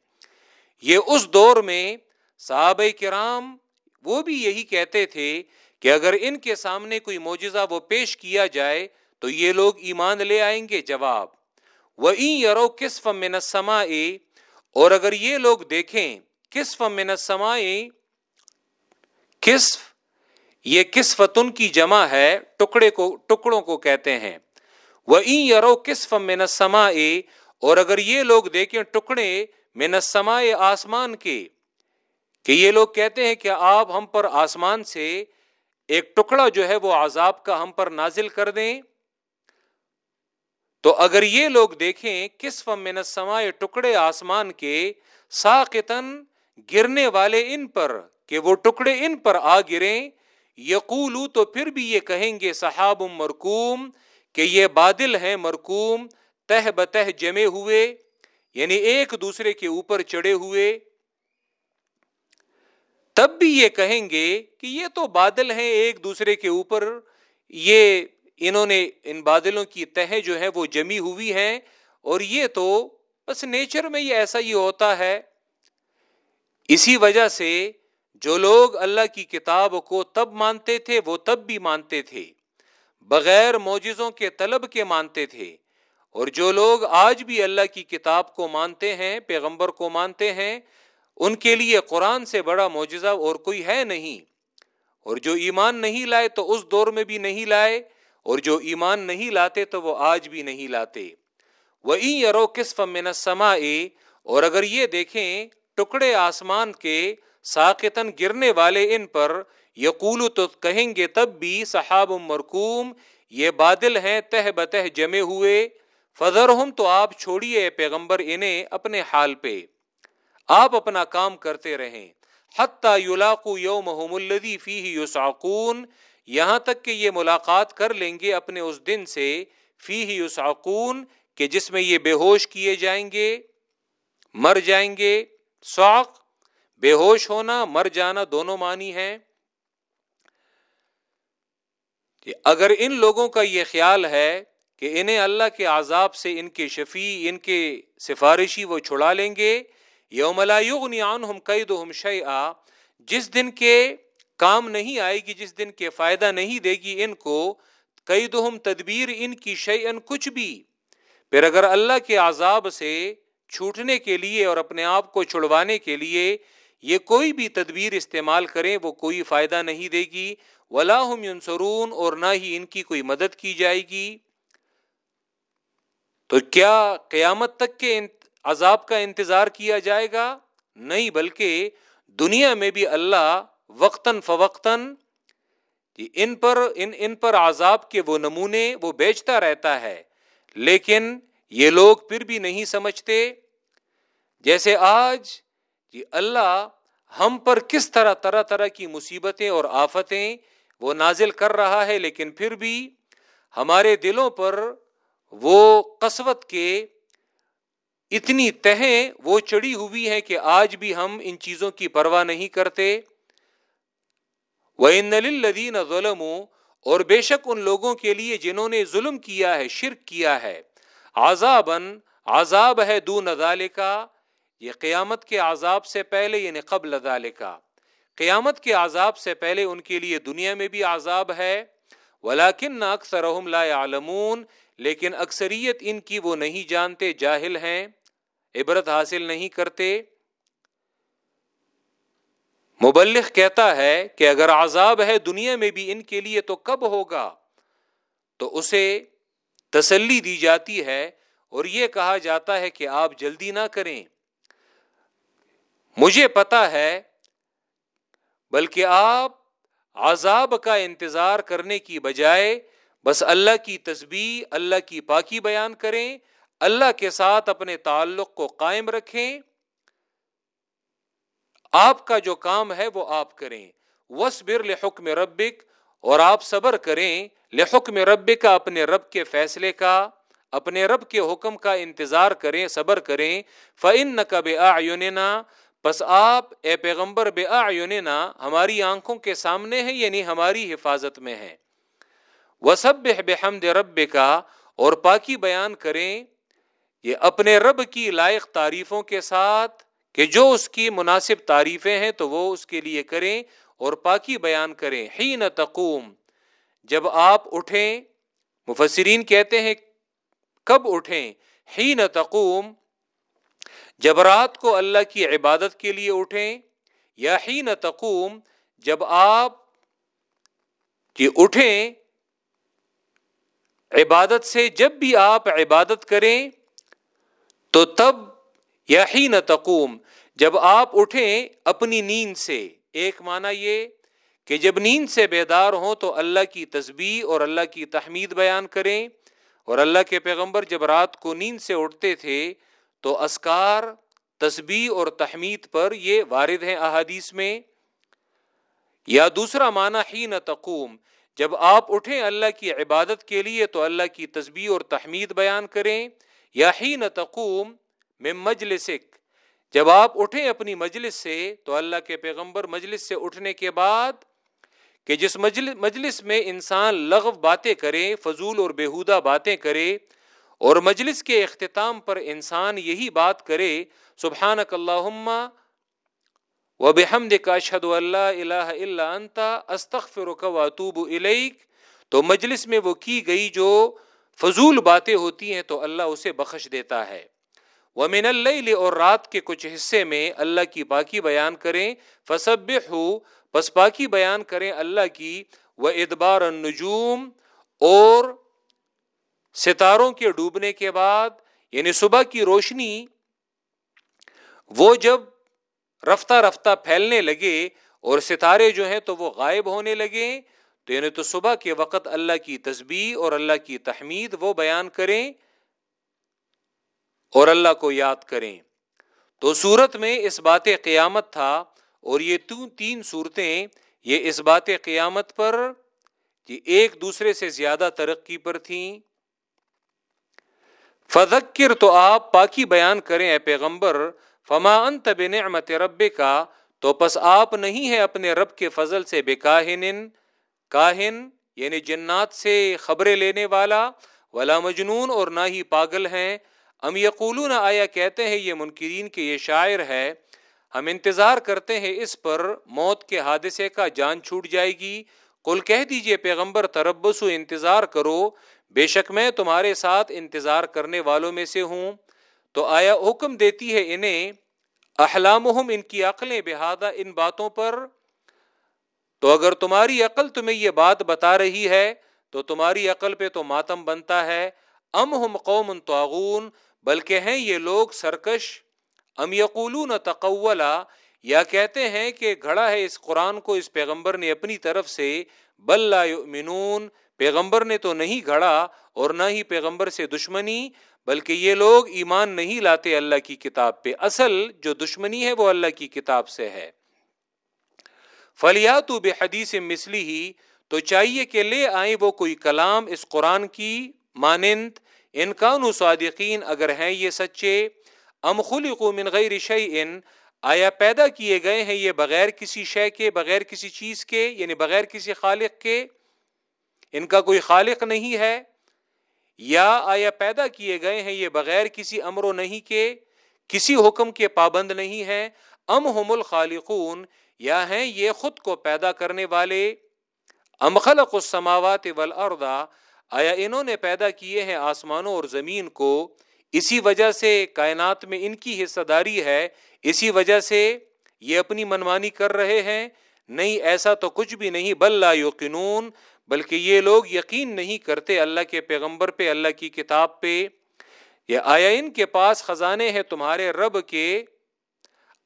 یہ اس دور میں صحابہ کرام وہ بھی یہی کہتے تھے کہ اگر ان کے سامنے کوئی معجزہ وہ پیش کیا جائے تو یہ لوگ ایمان لے آئیں گے۔ جواب وہ یرو کس من سما اور اگر یہ لوگ دیکھیں کس من سما کس یہ کس فتن کی جمع ہے، ٹکڑے کو، ٹکڑوں کو کہتے ہیں۔ وہ یرو کس من سما اور اگر یہ لوگ دیکھیں ٹکڑے من سما آسمان کے، کہ یہ لوگ کہتے ہیں کہ آپ ہم پر آسمان سے ایک ٹکڑا جو ہے وہ عذاب کا ہم پر نازل کر دیں۔ تو اگر یہ لوگ دیکھیں کس من سمائے ٹکڑے آسمان کے ساقتن گرنے والے ان پر، کہ وہ ٹکڑے ان پر آ گریں، یقولو تو پھر بھی یہ کہیں گے صحاب مرکوم کہ یہ بادل ہیں مرکوم، تہ بتہ جمے ہوئے یعنی ایک دوسرے کے اوپر چڑھے ہوئے۔ تب بھی یہ کہیں گے کہ یہ تو بادل ہیں ایک دوسرے کے اوپر، یہ انہوں نے ان بادلوں کی تہ جو ہے وہ جمی ہوئی ہیں، اور یہ تو بس نیچر میں یہ ایسا ہی ہوتا ہے۔ اسی وجہ سے جو لوگ اللہ کی کتاب کو تب مانتے تھے، وہ تب بھی مانتے تھے۔ بغیر موجزوں کے طلب کے مانتے تھے۔ اور جو لوگ آج بھی اللہ کی کتاب کو مانتے ہیں، پیغمبر کو مانتے ہیں، ان کے لیے قرآن سے بڑا معجزہ اور کوئی ہے نہیں۔ اور جو ایمان نہیں لائے تو اس دور میں بھی نہیں لائے، اور جو ایمان نہیں لاتے تو وہ آج بھی نہیں لاتے۔ وہ یرو کس فمن سما اور اگر یہ دیکھیں، ٹکڑے آسمان کے ساکتن گرنے والے ان پر یقول تو کہیں گے تب بھی صحاب مرکوم، یہ بادل ہیں تہ بتہ جمے ہوئے فضر ہم تو آپ چھوڑیے پیغمبر انہیں اپنے حال پہ۔ آپ اپنا کام کرتے رہیں۔ حتیٰ یولاقو یوم الدی فی یوسعقون یہاں تک کہ یہ ملاقات کر لیں گے اپنے اس دن سے فی یوسعقون کہ جس میں یہ بے ہوش کیے جائیں گے، مر جائیں گے۔ سوق بے ہوش ہونا، مر جانا دونوں معنی ہیں۔ اگر ان لوگوں کا یہ خیال ہے کہ انہیں اللہ کے عذاب سے ان کے شفیع، ان کے سفارشی وہ چھڑا لیں گے، یوم لا یغنی عنہم قیدہم شیئا، جس دن کے کام نہیں آئے گی، جس دن کے فائدہ نہیں دے گی ان کو قیدہم تدبیر ان کی شیئن کچھ بھی۔ پھر اگر اللہ کے عذاب سے چھوٹنے کے لیے اور اپنے آپ کو چھڑوانے کے لیے یہ کوئی بھی تدبیر استعمال کریں، وہ کوئی فائدہ نہیں دے گی۔ ولاحم یونسرون اور نہ ہی ان کی کوئی مدد کی جائے گی۔ تو کیا قیامت تک کے عذاب کا انتظار کیا جائے گا؟ نہیں، بلکہ دنیا میں بھی اللہ وقتاً فوقتاً جی، ان پر، ان ان پر عذاب کے وہ نمونے وہ بیچتا رہتا ہے۔ لیکن یہ لوگ پھر بھی نہیں سمجھتے۔ جیسے آج جی اللہ ہم پر کس طرح طرح طرح کی مصیبتیں اور آفتیں وہ نازل کر رہا ہے، لیکن پھر بھی ہمارے دلوں پر وہ قسوت کے اتنی تہیں وہ چڑی ہوئی ہے کہ آج بھی ہم ان چیزوں کی پرواہ نہیں کرتے۔ وہ لدین ظلم اور بے شک ان لوگوں کے لیے جنہوں نے ظلم کیا ہے، شرک کیا ہے۔ آزابن عذاب ہے دو نظال کا یہ قیامت کے عذاب سے پہلے یعنی قبل کا قیامت کے عذاب سے پہلے ان کے لیے دنیا میں بھی عذاب ہے۔ ولاکن اکثر لا عالمون لیکن اکثریت ان کی وہ نہیں جانتے، جاہل ہیں، عبرت حاصل نہیں کرتے۔ مبلغ کہتا ہے کہ اگر عذاب ہے دنیا میں بھی ان کے لیے تو کب ہوگا؟ تو اسے تسلی دی جاتی ہے اور یہ کہا جاتا ہے کہ آپ جلدی نہ کریں۔ مجھے پتا ہے بلکہ آپ عذاب کا انتظار کرنے کی بجائے بس اللہ کی تسبیح، اللہ کی پاکی بیان کریں، اللہ کے ساتھ اپنے تعلق کو قائم رکھیں۔ آپ کا جو کام ہے وہ آپ کریں۔ وسبر لحکم ربک اور آپ صبر کریں۔ لحکم رب کا اپنے رب کے فیصلے کا، اپنے رب کے حکم کا انتظار کریں، صبر کریں۔ فن نقب آ بس آپ اے پیغمبر بے آیوننا ہماری آنکھوں کے سامنے ہیں یعنی ہماری حفاظت میں ہے وہ سب بحمد رب کا اور پاکی بیان کریں یہ اپنے رب کی لائق تعریفوں کے ساتھ کہ جو اس کی مناسب تعریفیں ہیں تو وہ اس کے لیے کریں اور پاکی بیان کریں۔ ہی نہ تقوم، جب آپ اٹھیں، مفسرین کہتے ہیں، کب اٹھیں؟ ہی نہ تقوم جب رات کو اللہ کی عبادت کے لیے اٹھیں، یا ہی نہ تقوم، جب آپ کی اٹھیں، عبادت سے جب بھی آپ عبادت کریں، تو تب یا ہی نہ تقوم، جب آپ اٹھیں اپنی نیند سے۔ ایک معنی یہ کہ جب نیند سے بیدار ہوں تو اللہ کی تسبیح اور اللہ کی تحمید بیان کریں۔ اور اللہ کے پیغمبر جب رات کو نیند سے اٹھتے تھے تو اسکار تسبیح اور تحمید پر یہ وارد ہیں احادیث میں۔ یا دوسرا معنی ہی نہ تقوم، جب آپ اٹھیں اللہ کی عبادت کے لیے تو اللہ کی تسبیح اور تحمید بیان کریں۔ یا ہی نہ تقوم میں مجلسک، جب آپ اٹھیں اپنی مجلس سے تو اللہ کے پیغمبر مجلس سے اٹھنے کے بعد کہ جس مجلس میں انسان لغو باتیں کرے فضول اور بےحودہ باتیں کرے اور مجلس کے اختتام پر انسان یہی بات کرے سبحان اللہ و بحمد کا شد اللہ الہ اللہ انتا استخر واتوب الیک۔ تو مجلس میں وہ کی گئی جو فضول باتیں ہوتی ہیں تو اللہ اسے بخش دیتا ہے۔ وہ من اللہ اور رات کے کچھ حصے میں اللہ کی باقی بیان کریں فصب ہو بس باقی بیان کریں اللہ کی وہ ادبار النجوم اور ستاروں کے ڈوبنے کے بعد یعنی صبح کی روشنی، وہ جب رفتہ رفتہ پھیلنے لگے اور ستارے جو ہیں تو وہ غائب ہونے لگے، تو یعنی تو صبح کے وقت اللہ کی تسبیح اور اللہ کی تحمید وہ بیان کریں اور اللہ کو یاد کریں۔ تو صورت میں اس بات قیامت تھا اور یہ تین صورتیں، یہ اس بات قیامت پر یہ ایک دوسرے سے زیادہ ترقی پر تھیں۔ فذکر تو آپ پاکی بیان کریں اے پیغمبر، فما انت بنعمت رب کا تو پس آپ نہیں ہے اپنے رب کے فضل سے بے کاہن کاہن یعنی جنات سے خبریں لینے والا، ولا مجنون اور نہ ہی پاگل ہیں۔ ام یقولون، آیا کہتے ہیں یہ منکرین کے یہ شاعر ہے۔ ہم انتظار کرتے ہیں اس پر موت کے حادثے کا جان چھوٹ جائے گی۔ کل کہہ دیجیے پیغمبر تربس و انتظار کرو۔ بے شک میں تمہارے ساتھ انتظار کرنے والوں میں سے ہوں۔ تو آیا حکم دیتی ہے انہیں احلام ان کی عقلیں، بہادہ ان باتوں پر۔ تو اگر تمہاری عقل تمہیں یہ بات بتا رہی ہے، تو تمہاری عقل پہ تو ماتم بنتا ہے۔ ام ہم قوم تعاون بلکہ ہیں یہ لوگ سرکش۔ ام یقولون تقولا، یا کہتے ہیں کہ گھڑا ہے اس قرآن کو، اس پیغمبر نے اپنی طرف سے۔ بل لا یؤمنون پیغمبر نے تو نہیں گھڑا اور نہ ہی پیغمبر سے دشمنی، بلکہ یہ لوگ ایمان نہیں لاتے اللہ کی کتاب پہ۔ اصل جو دشمنی ہے وہ اللہ کی کتاب سے ہے۔ فلیات بے حدیث مسلی ہی تو چاہیے کہ لے آئیں وہ کوئی کلام اس قرآن کی۔ مانند انکان صادقین، اگر ہیں یہ سچے، ام خلقوا من غیر شیء آیا پیدا کیے گئے ہیں یہ بغیر کسی شے کے، بغیر کسی چیز کے یعنی بغیر کسی خالق کے؟ ان کا کوئی خالق نہیں ہے، یا آیا پیدا کیے گئے ہیں یہ بغیر کسی امر و نہیں کے، کسی حکم کے پابند نہیں ہے ام ہم الخالقون، یا ہیں یہ خود کو پیدا کرنے والے۔ ام خلق السماوات والارض، آیا انہوں نے پیدا کیے ہیں آسمانوں اور زمین کو۔ اسی وجہ سے کائنات میں ان کی حصہ داری ہے، اسی وجہ سے یہ اپنی منمانی کر رہے ہیں۔ نہیں، ایسا تو کچھ بھی نہیں، بل لا یقینون بلکہ یہ لوگ یقین نہیں کرتے اللہ کے پیغمبر پہ، اللہ کی کتاب پہ یا آیا ان کے پاس خزانے ہیں تمہارے رب کے،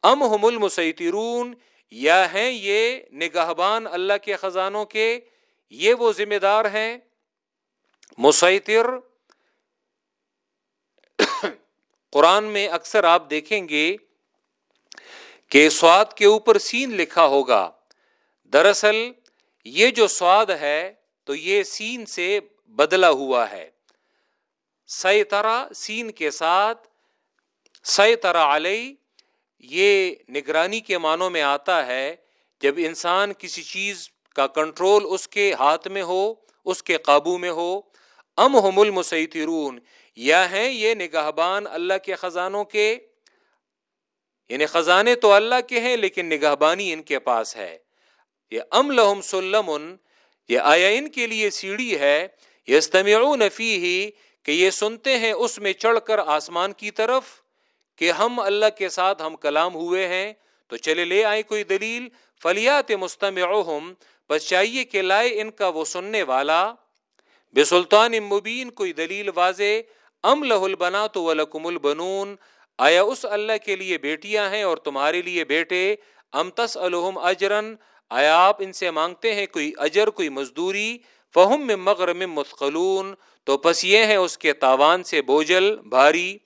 ام ہم المسیطرون، یا ہیں یہ نگہبان اللہ کے خزانوں کے، یہ وہ ذمہ دار ہیں؟ مسیطر، قرآن میں اکثر آپ دیکھیں گے کہ سواد کے اوپر سین لکھا ہوگا۔ دراصل یہ جو سواد ہے تو یہ سین سے بدلا ہوا ہے۔ سی سین کے ساتھ سی طرح علیہ یہ نگرانی کے معنوں میں آتا ہے جب انسان کسی چیز کا کنٹرول اس کے ہاتھ میں ہو، اس کے قابو میں ہو۔ ام ہم المسیطرون، یا ہیں یہ نگہبان اللہ کے خزانوں کے؟ یعنی خزانے تو اللہ کے ہیں لیکن نگہبانی ان کے پاس ہے۔ یہ ام لہم سلم یہ آیا ان کے لیے سیڑھی ہے یہ فیہ، کہ یہ سنتے ہیں اس میں چڑھ کر آسمان کی طرف، کہ ہم اللہ کے ساتھ ہم کلام ہوئے ہیں، تو چلے لے آئے کوئی دلیل، فلیات مستمعہم، بس چاہیے کہ لائے ان کا وہ سننے والا۔ بے سلطان مبین، کوئی دلیل واضح، ام لہ البنا تو ولکم البنون، آیا اس اللہ کے لیے بیٹیاں ہیں اور تمہارے لیے بیٹے، ام تس الحم اجرن آیا آپ ان سے مانگتے ہیں کوئی اجر، کوئی مزدوری، فہم میں مغرم مثقلون، تو پس یہ ہے اس کے تاوان سے بوجل بھاری۔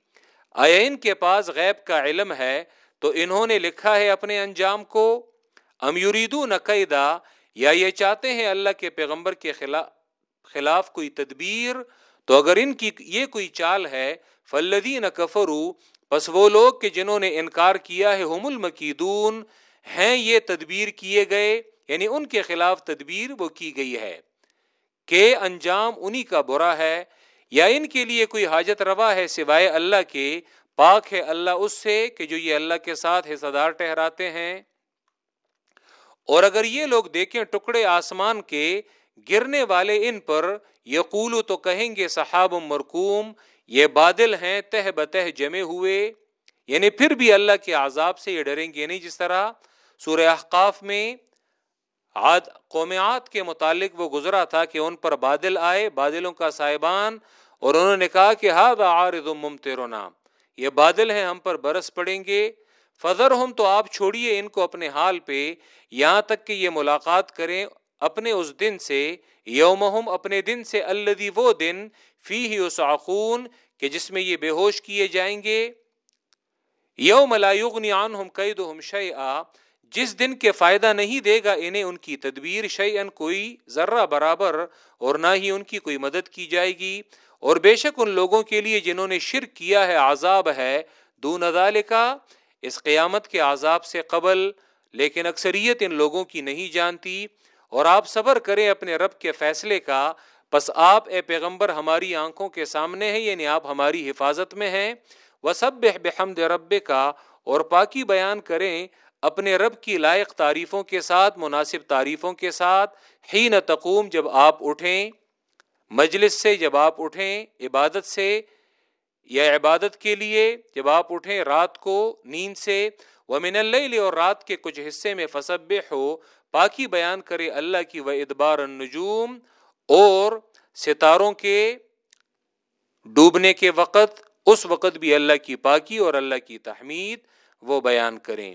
آیا ان کے پاس غیب کا علم ہے، تو انہوں نے لکھا ہے اپنے انجام کو۔ ام یریدو نقیدہ یا یہ چاہتے ہیں اللہ کے پیغمبر کے خلاف خلاف کوئی تدبیر؟ تو اگر ان کی یہ کوئی چال ہے فلدین کفرو بس وہ لوگ کہ جنہوں نے انکار کیا ہے، ہم المکیدون۔ ہیں یہ تدبیر کیے گئے یعنی ان کے خلاف تدبیر وہ کی گئی ہے کہ انجام انہی کا برا ہے یا ان کے لیے کوئی حاجت روا ہے سوائے اللہ کے، پاک ہے اللہ اس سے کہ جو یہ اللہ کے ساتھ حصہ دار ٹہراتے ہیں۔ اور اگر یہ لوگ دیکھیں ٹکڑے آسمان کے گرنے والے ان پر، یقولو تو کہیں گے صحاب مرکوم، یہ بادل ہیں تہ بتہ جمے ہوئے یعنی پھر بھی اللہ کے عذاب سے یہ ڈریں گے نہیں جس طرح؟ سورہ احقاف میں عاد قومیات کے متعلق وہ گزرا تھا کہ ان پر بادل آئے، بادلوں کا صاحبان، اور انہوں نے کہا کہ ہاد عارض ممترنا یہ بادل ہیں، ہم پر برس پڑیں گے۔ فضر ہم تو آپ چھوڑیے ان کو اپنے حال پہ، یہاں تک کہ یہ ملاقات کریں اپنے اس دن سے یوم اپنے دن سے اللہ وہ دن فی ہی اسعقون کہ جس میں یہ بے ہوش کیے جائیں گے۔ یوم لا یغنی عنہم قیدہم شیئا جس دن کے فائدہ نہیں دے گا انہیں ان کی تدبیر شیئن کوئی ذرہ برابر اور نہ ہی ان کی کوئی مدد کی جائے گی۔ اور بے شک ان لوگوں کے لیے جنہوں نے شرک کیا ہے، عذاب ہے۔ دون ذالکا اس قیامت کے عذاب سے قبل، لیکن اکثریت ان لوگوں کی نہیں جانتی۔ اور آپ صبر کریں اپنے رب کے فیصلے کا۔ بس آپ اے پیغمبر، ہماری آنکھوں کے سامنے ہیں یعنی آپ ہماری حفاظت میں ہیں۔ وہ سب بحمد رب کا اور پاکی بیان کریں۔ اپنے رب کی لائق تعریفوں کے ساتھ، مناسب تعریفوں کے ساتھ ہی نہ تقوم جب آپ اٹھیں، مجلس سے جب آپ اٹھیں، عبادت سے یا عبادت کے لیے جب آپ اٹھیں، رات کو نیند سے وہ من اللہ اور رات کے کچھ حصے میں فصب ہو پاکی بیان کرے اللہ کی و ادبار النجوم اور ستاروں کے ڈوبنے کے وقت، اس وقت بھی اللہ کی پاکی اور اللہ کی تحمید وہ بیان کریں۔